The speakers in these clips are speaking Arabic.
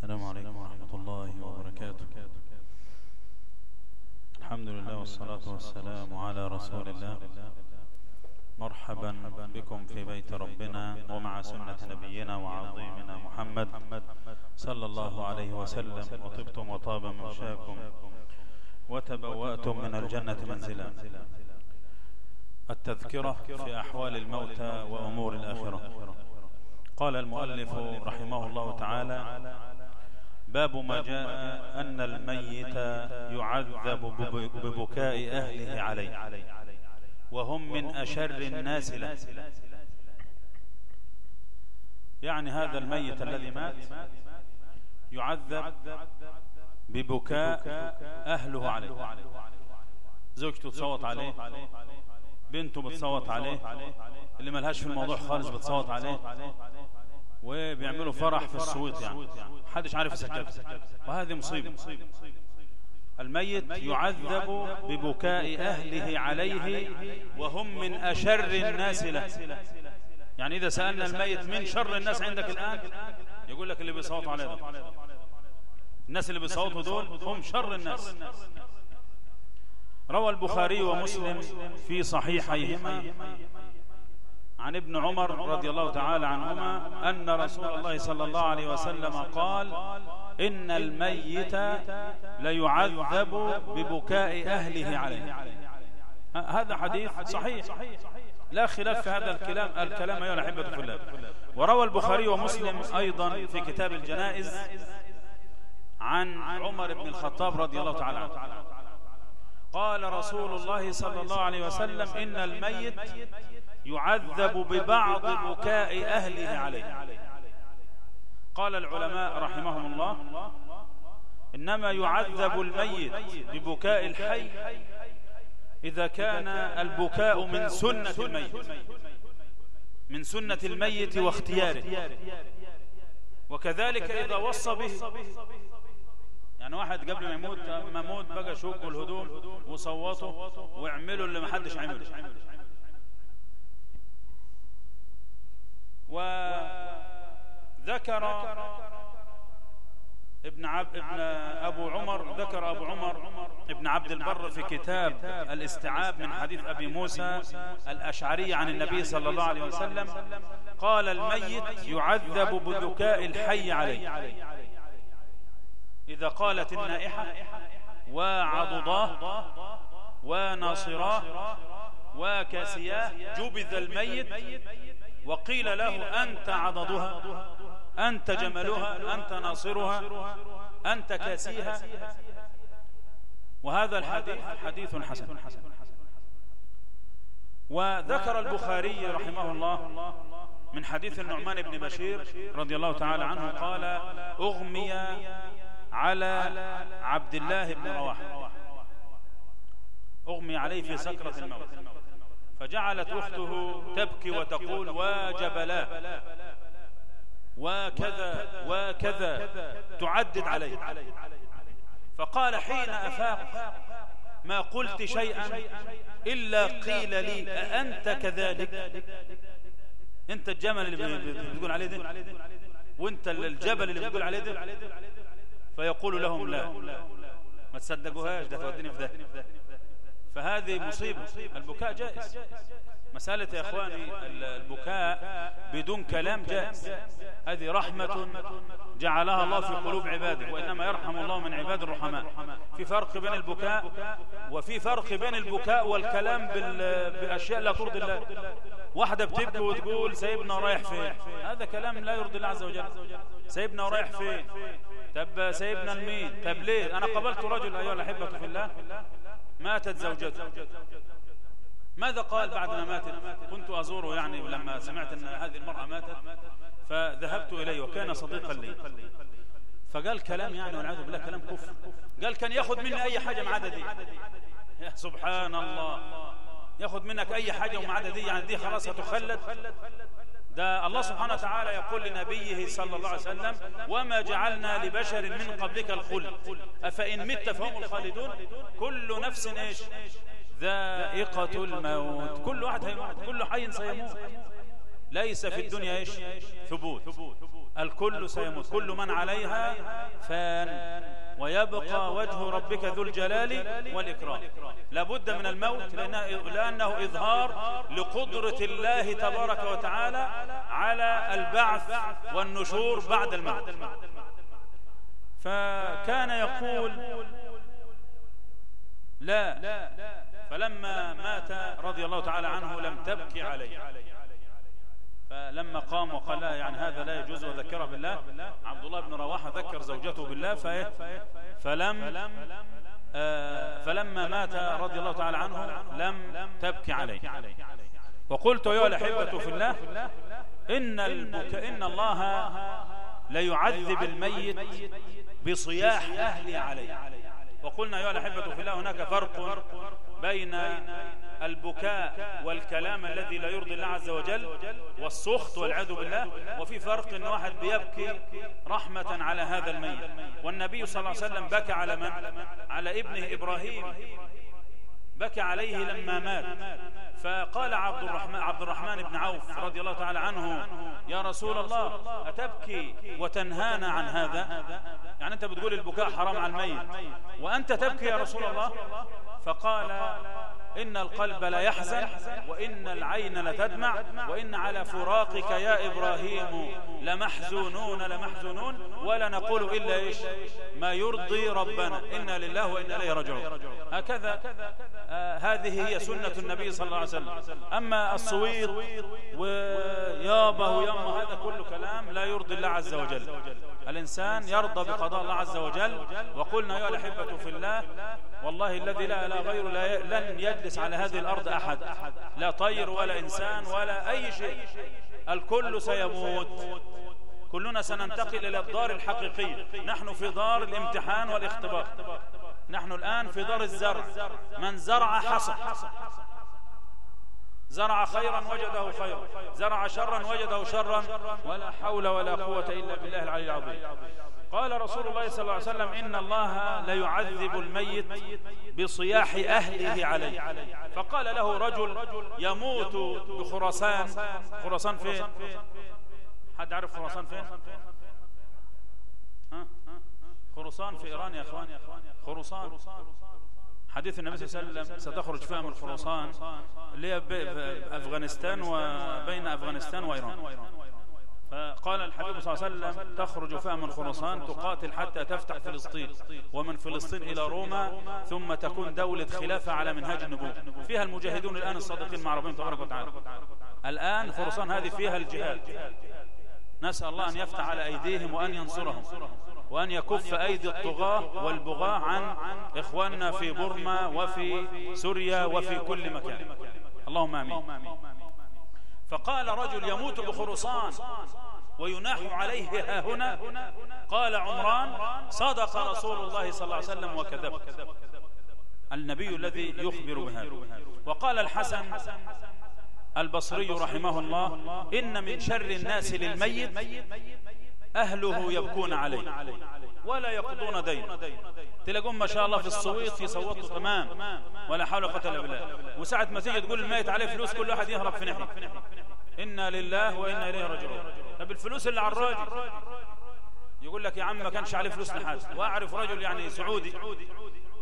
السلام عليكم ورحمة الله وبركاته. الحمد لله والصلاة والسلام على رسول الله. مرحبا بكم في بيت ربنا ومع سنة نبينا وعظيمنا محمد صلى الله عليه وسلم. وطبتم وطاب ممشاكم وتبوأتم من الجنة منزلا. التذكرة في أحوال الموتى وأمور الآخرة. قال المؤلف رحمه الله تعالى باب ما جاء أن الميت يعذب ببكاء أهله عليه وهم من أشر الناس له. يعني هذا الميت الذي مات يعذب ببكاء أهله عليه. زوجته تصوت عليه بنته بتصوت عليه اللي ملهاش في الموضوع خالص بتصوت عليه. وبيعملوا فرح في الصوت يعني. محدش عارف يسجل وهذه مصيبة. الميت يعذب ببكاء أهله عليه وهم من أشر الناس له يعني إذا سألنا الميت من شر الناس عندك الآن؟ يقول لك اللي بيصوتوا عليه ده الناس اللي بيصوتوا دول هم شر الناس. روى البخاري ومسلم في صحيحيهما. عن ابن عمر رضي الله تعالى عنهما أن رسول الله صلى الله عليه وسلم قال إن الميت ليعذب ببكاء أهله عليه. هذا حديث صحيح. لا خلاف في هذا الكلام الكلام أيها الأحبة في الله وروى البخاري ومسلم أيضا في كتاب الجنائز عن عمر بن الخطاب رضي الله تعالى عنه. قال رسول الله صلى الله عليه وسلم إن الميت يعذب ببعض بكاء أهله عليه. قال العلماء رحمهم الله إنما يعذب الميت ببكاء الحي إذا كان البكاء من سنة الميت. من سنة الميت واختياره. وكذلك إذا وصى به. يعني واحد قبل ما يموت ما موت بقى شوكوا الهدوم وصوتوا واعملوا اللي ما حدش عمله. وذكر ابن عب ابن أبو عمر ذكر أبو عمر ابن عبد البر في كتاب الاستيعاب من حديث أبي موسى الأشعري عن النبي صلى الله عليه وسلم قال الميت يعذب بذكاء الحي عليه. إذا قالت النائحة وعضضاه وناصراه وكاسياه جبذ الميت وقيل له أنت عضدها أنت جملها أنت ناصرها أنت كاسيها. وهذا الحديث حديث حسن. وذكر البخاري رحمه الله من حديث النعمان بن بشير رضي الله تعالى عنه قال أغمي على عبد الله بن رواحة. أغمي عليه في سكرة الموت. فجعلت أخته تبكي وتقول وجبلا وكذا وكذا تعدد عليه. فقال حين أفاق ما قلت شيئا إلا قيل لي أأنت كذلك؟ أنت الجمل اللي بتقول عليه ده وأنت الجبل اللي بتقول عليه ده فيقول لهم لا. ما تصدقوهاش ده توديني في ده. فهذه مصيبة. البكاء جائز. مسألة يا إخواني البكاء بدون كلام جائز. هذه رحمة جعلها الله في قلوب عباده وإنما يرحم الله من عباد الرحماء في فرق بين البكاء وفي فرق بين البكاء والكلام بأشياء لا ترضي الله. واحدة بتبكي وتقول سيبنا رايح فين؟ هذا كلام لا يرضي الله عز وجل. سيبنا رايح فين؟ طب سيبنا المين طب ليه؟ أنا قبلت رجل أيها الأحبة في الله. ماتت زوجته. ماذا قال بعد ما ماتت؟ كنت أزوره يعني لما سمعت أن هذه المرأة ماتت فذهبت إليه وكان صديقا لي. فقال كلام يعني والعياذ بالله كلام كفر. قال كان يأخذ مني أي حاجة ما عدا دي يا سبحان الله. يأخذ منك أي حاجة وما عدا دي يعني دي خلاص هتخلد. ده الله سبحانه وتعالى يقول لنبيه صلى الله عليه وسلم وما جعلنا لبشر من قبلك الخلد. أفإن مت فهم الخالدون؟ كل نفس إيش؟ ذائقة الموت. كل واحد كل حي سيموت. ليس في الدنيا إيش؟ ثبوت. الكل سيموت. كل من عليها فان. ويبقى وجه ربك ذو الجلال والإكرام. لابد من الموت لأنه إظهار لقدرة الله تبارك وتعالى على البعث والنشور بعد الموت. فكان يقول لا. فلما مات رضي الله تعالى عنه لم تبكي عليه. فلما قام وقال لا يعني هذا لا يجوز وذكره بالله عبد الله بن رواحة ذكر زوجته بالله فلم آه، فلما مات رضي الله تعالى عنه لم تبكي عليه وقلت أيها الأحبة في الله إن. إن الله ليعذب الميت بصياح أهلي عليه وقلنا أيها الأحبة في الله هناك فرق بين البكاء والكلام الذي لا يرضي الله عز وجل والسخط والعياذ بالله وفي فرق إن واحد بيبكي رحمة على هذا الميت. والنبي صلى الله عليه وسلم بكى على من؟ على ابنه إبراهيم. بكى عليه لما مات. فقال عبد الرحمن, عبد الرحمن بن عوف رضي الله تعالى عنه يا رسول الله أتبكي وتنهانا عن هذا؟ يعني أنت بتقول البكاء حرام على الميت. وأنت تبكي يا رسول الله؟ فقال إن القلب لا يحزن وإن العين لتدمع وإن على فراقك يا إبراهيم لمحزونون لمحزونون ولا نقول إلا إيش؟ ما يرضي ربنا. إنا لله وإنا إليه رجعون هكذا آه هذه هي سنة النبي صلى الله عليه وسلم. أما الصويت ويابه ويامه هذا كله كلام لا يرضي الله عز وجل. الإنسان يرضى بقضاء الله عز وجل وقلنا يا الأحبة في الله والله الذي لا لا غير لا لن يجلس على هذه الأرض أحد. لا طير ولا إنسان ولا أي شيء. الكل سيموت. كلنا سننتقل إلى الدار الحقيقية نحن في دار الامتحان والاختبار. نحن الآن في دار الزرع. من زرع حصى. زرع خيرا وجده خيرا. زرع شرا وجده شرا. ولا حول ولا قوة إلا بالله العلي العظيم. قال رسول الله صلى الله عليه وسلم إن الله ليعذب الميت بصياح أهله عليه. فقال له رجل يموت بخراسان. خراسان فين؟ حد عارف خراسان فين؟ خراسان في إيران يا أخوان. خراسان. حديث النبي صلى الله عليه وسلم ستخرج فيها من خراسان اللي هي أفغانستان وبين أفغانستان وإيران. فقال الحبيب صلى الله عليه وسلم تخرج فيها من خراسان تقاتل حتى تفتح فلسطين ومن فلسطين إلى روما ثم تكون دولة خلافة على منهاج النبوة. فيها المجاهدون الآن الصادقين مع ربهم تبارك وتعالى. الآن خراسان هذه فيها الجهاد. نسأل الله أن يفتح على أيديهم وأن ينصرهم. وأن يكف أيدي الطغاة والبغاة عن إخواننا في بورما وفي سوريا وفي كل مكان. اللهم آمين. فقال رجل يموت بخرصان ويناح عليه ها هنا. قال عمران صدق رسول الله صلى الله عليه وسلم وكذب. النبي الذي يخبر بهذا. وقال الحسن البصري رحمه الله إن من شر الناس للميت أهله يبكون عليه ولا يقضون دين تلاقون ما شاء الله في الصويت يصوتوا تمام ولا حول ولا قوة إلا بالله. وساعة ما تيجي تقول الميت عليه فلوس كل واحد يهرب في ناحية. إنا لله وإنا إليه راجعون. طب الفلوس اللي على الراجل؟ يقول لك يا عم ما كانش عليه فلوس نحاس وأعرف رجل يعني سعودي.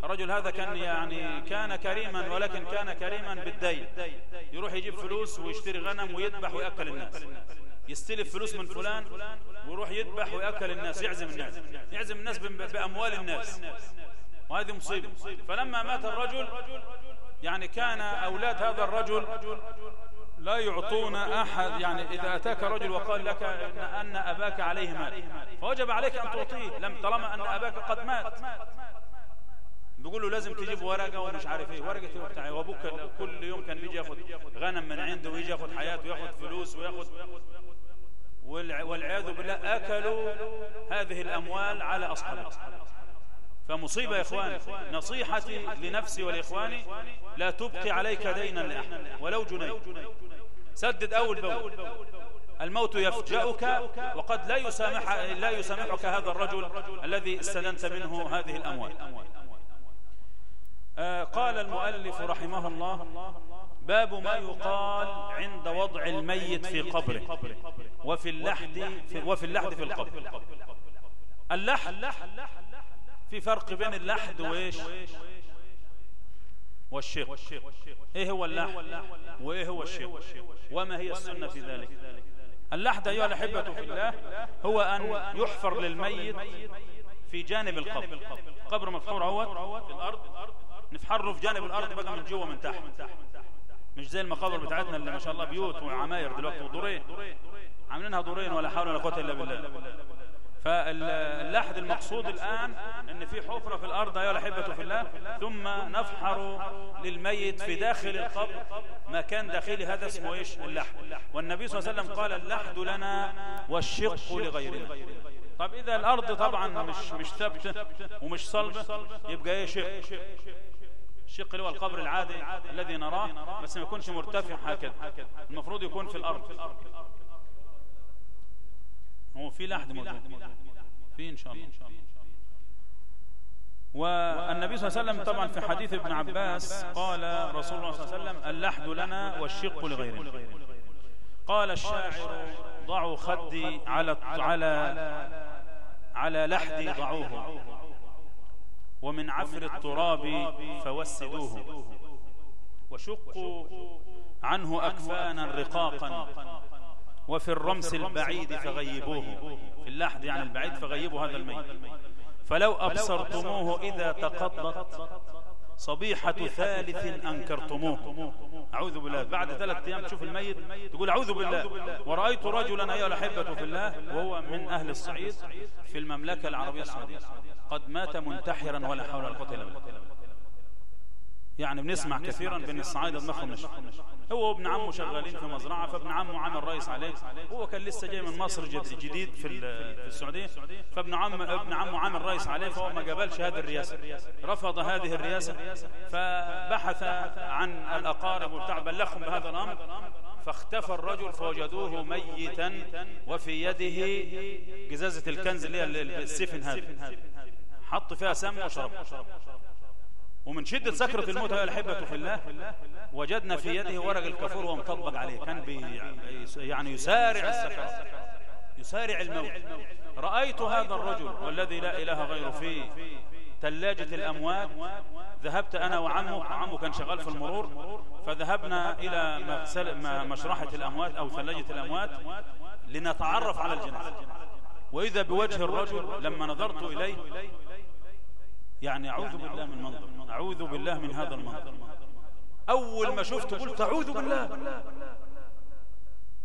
الرجل هذا كان يعني كان كريما ولكن كان كريما بالدين. يروح يجيب فلوس ويشتري غنم ويذبح ويأكل الناس. يستلف فلوس من فلان ويروح يذبح ويأكل الناس يعزم الناس يعزم الناس. بأموال الناس. وهذه مصيبة. فلما مات الرجل يعني كان أولاد هذا الرجل لا يعطون أحد يعني إذا أتاك رجل وقال لك إن, أن أباك عليه مال فوجب عليك أن تعطيه لم طالما أن أباك قد مات. بيقول له لازم تجيب ورقة ومش عارف إيه. ورقة إيه وأبوك كل يوم كان بيجي ياخد غنم من عنده ويجي ياخد حياته وياخد فلوس وياخد والعياذ بالله أكلوا هذه الأموال على أصحابها فمصيبة يا إخواني نصيحتي لنفسي ولإخواني لا تبقي عليك دينا لأحد ولو جنيه. سدد أول بول. الموت يفجأك وقد لا يسامح لا يسامحك هذا الرجل الذي استدنت منه هذه الأموال. آه، قال المؤلف رحمه الله باب ما يقال عند وضع الميت في قبره وفي اللحد في وفي اللحد في القبر. اللحد في فرق بين اللحد وإيش؟ والشق إيه هو اللحد؟ وإيه هو الشق وما هي السنة في ذلك؟ اللحد أيها الأحبة في الله هو أن يحفر للميت في جانب القبر. قبر مفحور اهوت في الأرض. نفحره في جانب الأرض بقى من جوه من تحت. مش زي المقابر بتاعتنا اللي ما شاء الله بيوت وعماير دلوقتي ودورين. عاملينها دورين ولا حول ولا قوة إلا بالله. فاللحد المقصود الآن أن في حفرة في الأرض أيها الأحبة في الله ثم نفحر للميت في داخل القبر مكان داخلي. هذا اسمه إيش؟ اللحد. والنبي صلى الله عليه وسلم قال اللحد لنا والشق لغيرنا. طب إذا الأرض طبعا مش مش ثابتة ومش صلبة يبقى إيه شق. الشق اللي هو القبر العادي الذي نراه بس ما يكونش مرتفع هكذا. المفروض يكون في الأرض. هو في لحد موجود. في إن شاء الله. والنبي صلى الله عليه وسلم طبعا في حديث ابن عباس قال رسول الله صلى الله عليه وسلم اللحد لنا والشق لغيرنا. قال الشاعر ضعوا خدي على على على لحدي ضعوه. ومن عفر التراب فوسدوه. وشقوا عنه أكفانا رقاقا. وفي الرمس البعيد فغيبوه. في اللحد يعني البعيد فغيبوا هذا الميت. فلو أبصرتموه إذا تقضت صبيحة ثالث أنكرتموه. أعوذ بالله. بعد ثلاثة أيام تشوف الميت تقول أعوذ بالله. ورأيت رجلا أيها الأحبة في الله وهو من أهل الصعيد في المملكة العربية السعودية. قد مات منتحرا ولا حول ولا قوة إلا بالله. يعني بنسمع كثيرا بين الصعايدة دماغهم نشف هو وابن عمه شغالين في مزرعة فابن عمه عامل رئيس عليه. هو كان لسه جاي من مصر جديد في في السعودية. فابن عم ابن عمه عامل رئيس عليه فهو ما قبلش هذه الرئاسة. رفض هذه الرئاسة. فبحث عن الأقارب وبتاع بلغهم بهذا الأمر. فاختفى الرجل فوجدوه ميتا وفي يده جزازة الكنز اللي هي السفن هذا حط فيها سم وشرب ومن شدة سكرة الموت يا الحبة في الله. وجدنا في يده ورق الكفور ومطبق عليه. كان بي يعني يسارع السكرة. يسارع الموت. رأيت هذا الرجل والذي لا إله غيره في ثلاجة الأموات. ذهبت أنا وعمه. عمه كان شغال في المرور. فذهبنا إلى مشرحة الأموات أو ثلاجة الأموات لنتعرف على الجنازة وإذا بوجه الرجل لما نظرت إليه يعني أعوذ بالله من منظر. أعوذ بالله من هذا المنظر. أول ما شفته قلت أعوذ بالله.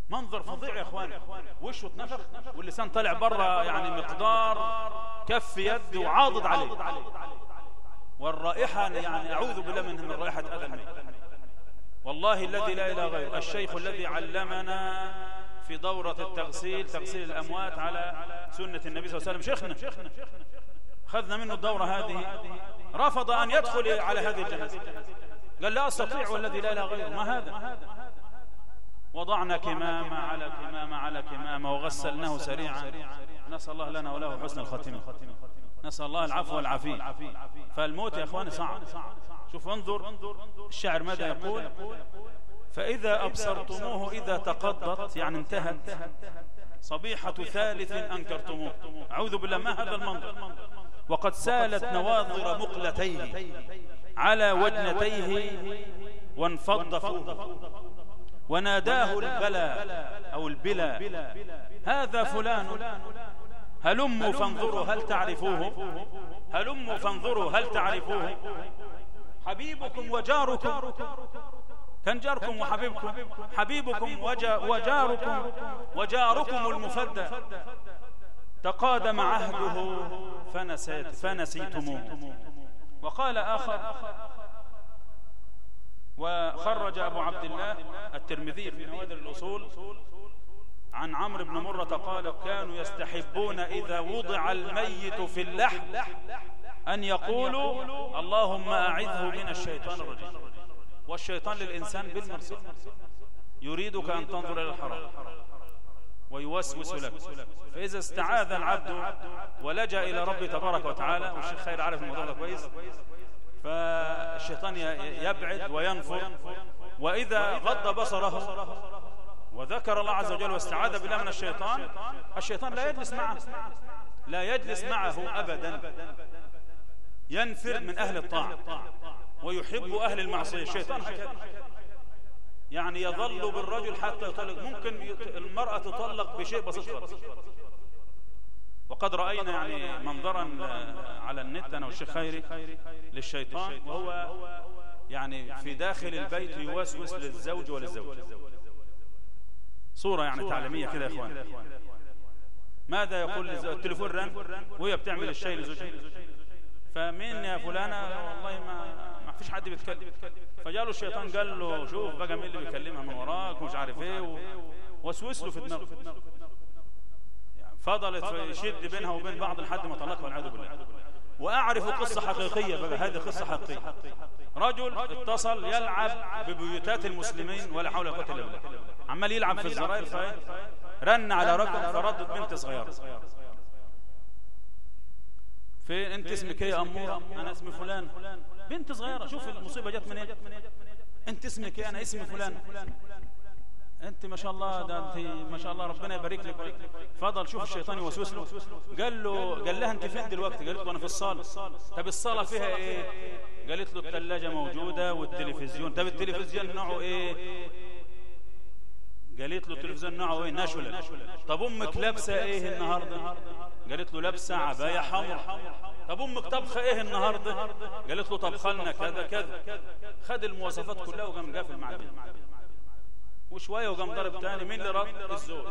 منظر فظيع يا إخواني. وشه اتنفخ واللسان طلع بره يعني مقدار كف يد وعاضد عليه. والرائحة يعني أعوذ بالله من رائحة هذا الميت والله الذي لا إله غيره. الشيخ الذي علمنا في دورة التغسيل تغسيل الأموات على سنة النبي صلى الله عليه وسلم. شيخنا. أخذنا منه الدورة هذه. رفض أن يدخل على هذه الجنازة قال لا أستطيع والذي لا إله غيره. ما هذا؟ وضعنا كمامة على كمامة على كمامة وغسلناه سريعا. نسأل الله لنا وله حسن الختمة نسأل الله العفو والعافية. فالموت يا أخواني صعب. شوف انظر الشاعر ماذا يقول؟ فإذا أبصرتموه إذا تقضت يعني انتهت. صبيحة ثالث أنكرتموه. أعوذ بالله ما هذا المنظر؟ وقد سالت نواظر مقلتيه على وجنتيه وانفض فوه وناداه البلا أو البلا. هذا فلان. هلموا فانظروا هل تعرفوه هلموا فانظروا هل تعرفوه حبيبكم وجاركم. كان جاركم وحبيبكم. حبيبكم وجاركم. وجاركم. المفدى. تقادم عهده. فنسيت فنسيتموه. وقال آخر وخرج أبو عبد الله الترمذي في نوادر الأصول عن عمرو بن مرة قال كانوا يستحبون إذا وضع الميت في اللحم أن يقولوا اللهم أعذه من الشيطان الرجيم. والشيطان للإنسان بالمرصد يريدك أن تنظر إلى الحرام. ويوسوس لك فإذا استعاذ العبد ولجأ إلى ربي تبارك وتعالى والشيخ خير عارف الموضوع ده كويس فالشيطان يبعد وينفر وإذا غض بصره وذكر الله عز وجل واستعاذ بالله من الشيطان الشيطان لا يجلس معه لا يجلس معه أبدا. ينفر من أهل الطاعة ويحب أهل المعصية. الشيطان هكذا. يعني يظل بالرجل حتى يطلق. ممكن المرأة تطلق بشيء بسيط خالص. وقد رأينا يعني منظرا على النت أنا والشيخ خيري للشيطان وهو يعني في داخل البيت يوسوس للزوج وللزوج صورة يعني تعليمية كده يا إخوان. ماذا يقول التليفون رن؟ وهي بتعمل الشيء لزوجها. فمين يا فلانة؟ والله ما فيش حد بيتكلم. فجاله الشيطان قال له شوف بقى مين اللي بيكلمها من وراك ومش عارف إيه وسوس له في دماغه يعني فضلت يشد بينها وبين بعض لحد ما طلقها والعياذ بالله. وأعرف قصة حقيقية بقى هذه قصة حقيقية. رجل اتصل يلعب ببيوتات المسلمين ولا حول ولا قوة إلا بالله. عمال يلعب في الزراير رن على رقم فردت بنت صغيرة. فين انت اسمك إيه يا اموره أنا اسمي فلان. بنت صغيرة شوف المصيبة جت منين. أنت اسمك إيه؟ أنا اسمي فلان. أنت ما شاء الله ده أنت ما شاء الله ربنا يبارك لك. فضل شوف الشيطان يوسوس له. قال له قال لها أنت فين دلوقتي؟ قالت له أنا في الصالة. طب الصالة فيها إيه؟ قالت له الثلاجه موجودة والتلفزيون. طب التلفزيون نوعه إيه؟ قالت له التلفزيون نوعه إيه؟ ناشولا طب أمك لابسة إيه النهارده؟ قالت له لابسة عباية حمراء. طب أمك طبخة إيه النهارده؟ قالت له طبخ لنا كذا كذا. خد المواصفات كلها وقام قافل مع البنت وشوية وقام ضرب تاني مين اللي رد الزوج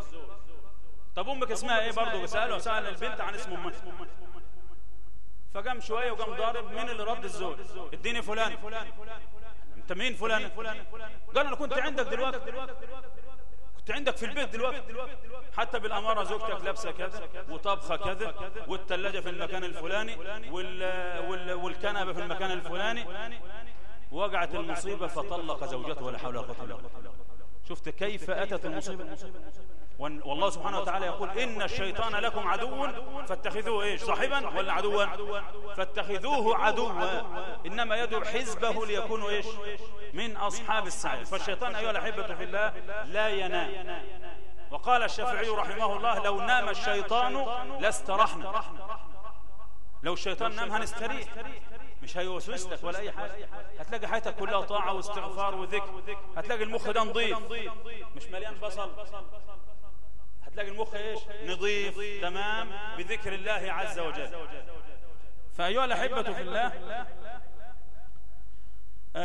طب أمك اسمها إيه برضه؟ ساله سال البنت عن اسم أمها. فقام شوية وقام ضارب مين اللي رد الزوج اديني فلان. أنت مين فلان؟ قال أنا كنت عندك دلوقتي. كنت عندك في البيت دلوقتي. حتى بالأمارة زوجتك لابسة كذا وطبخة كذا والثلاجة في المكان الفلاني وال... وال... والكنبة في المكان الفلاني. وقعت المصيبة فطلق زوجته ولا حول ولا قوة إلا بالله. شفت كيف أتت المصيبة؟ والله سبحانه وتعالى يقول إن الشيطان لكم عدو فاتخذوه إيش؟ صاحبا ولا عدوا؟ فاتخذوه عدوا إنما يدعو حزبه ليكونوا إيش؟ من أصحاب السعير. فالشيطان أيها الأحبة في الله لا ينام. وقال الشافعي رحمه الله لو نام الشيطان لاسترحنا. لو الشيطان نام هنستريح. مش هيوسوس لك ولا أي حاجة. هتلاقي حياتك كلها طاعة واستغفار وذكر. هتلاقي المخ ده نظيف. مش مليان بصل. هتلاقي المخ إيش؟ نظيف تمام؟ بذكر الله عز وجل. فأيها الأحبة في الله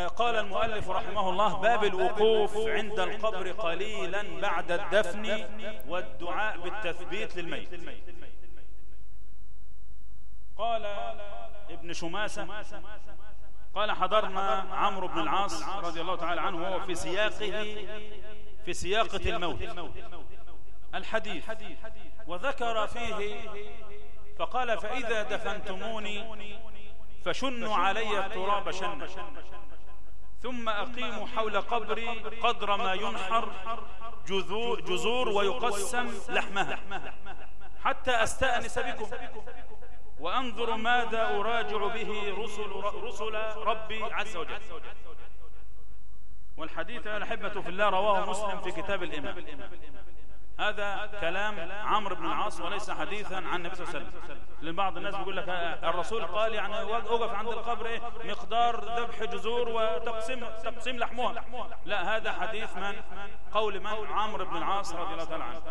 قال المؤلف رحمه الله باب الوقوف عند القبر قليلا بعد الدفن والدعاء بالتثبيت للميت. قال ابن شماسة قال حضرنا عمرو بن العاص رضي الله تعالى عنه وهو في سياقه في سياقة الموت. الحديث وذكر فيه فقال فإذا دفنتموني فشنوا علي التراب شنا ثم أقيموا حول قبري قدر ما ينحر جذور ويقسم لحمها حتى أستأنس بكم وأنظر ماذا أراجع به رسل, رسل ربي عز وجل. والحديث الأحبة في الله رواه مسلم في كتاب الإمام. هذا كلام عمرو بن العاص وليس حديثا عن النبي صلى الله عليه وسلم. لأن بعض الناس بيقول لك الرسول قال يعني اوقف عند القبر إيه؟ مقدار ذبح جذور وتقسيم تقسيم لحمها لا هذا حديث من قول من؟ عمرو بن العاص رضي الله تعالى عنه.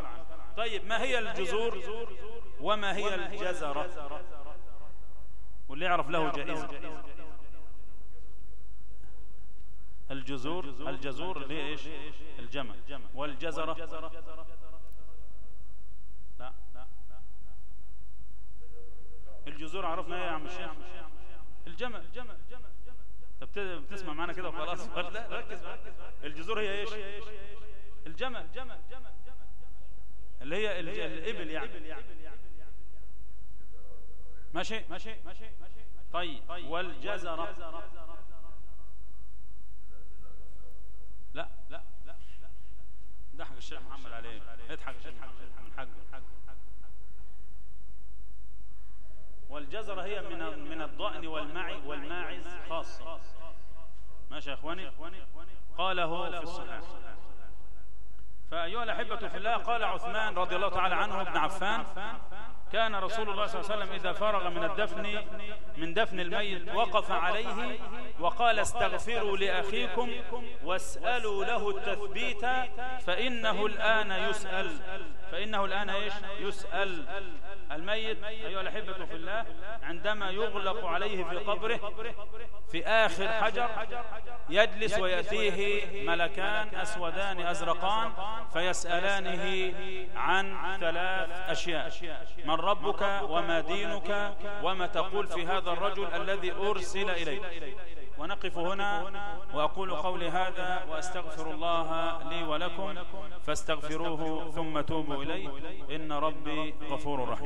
طيب ما هي الجذور وما هي الجزرة؟ واللي يعرف له جائزة. الجذور الجزور اللي إيش؟ الجمع. والجزرة لا الجذور عرفنا إيه يا عم الشيخ؟ الجمع طب بتسمع معنا كده وخلاص. لا ركز الجذور هي إيش؟ الجمع اللي هي الإبل يعني. ماشي؟ ماشي طيب. والجزرة. لا لا لا ضحك الشيخ محمد عليه اضحك الشيخ من حقه والجزرة هي من من الضأن والمعي والماعز خاصة. ماشي يا إخواني؟ قاله في الصحاح فأيها الأحبة في الله قال عثمان رضي الله تعالى عنه ابن عفان كان رسول الله صلى الله عليه وسلم إذا فرغ من الدفن من دفن الميت وقف عليه وقال استغفروا لأخيكم واسألوا له التثبيت فإنه الآن يسأل. فإنه الآن إيش؟ يسأل. الميت أيها الأحبة في الله عندما يغلق عليه في قبره في آخر حجر يجلس ويأتيه ملكان أسودان أزرقان فيسألانه عن ثلاث أشياء. من ربك وما دينك وما تقول في هذا الرجل الذي أرسل إليك. ونقف هنا وأقول قولي هذا وأستغفر الله لي ولكم فاستغفروه ثم توبوا إليه. إن ربي غفور رحيم.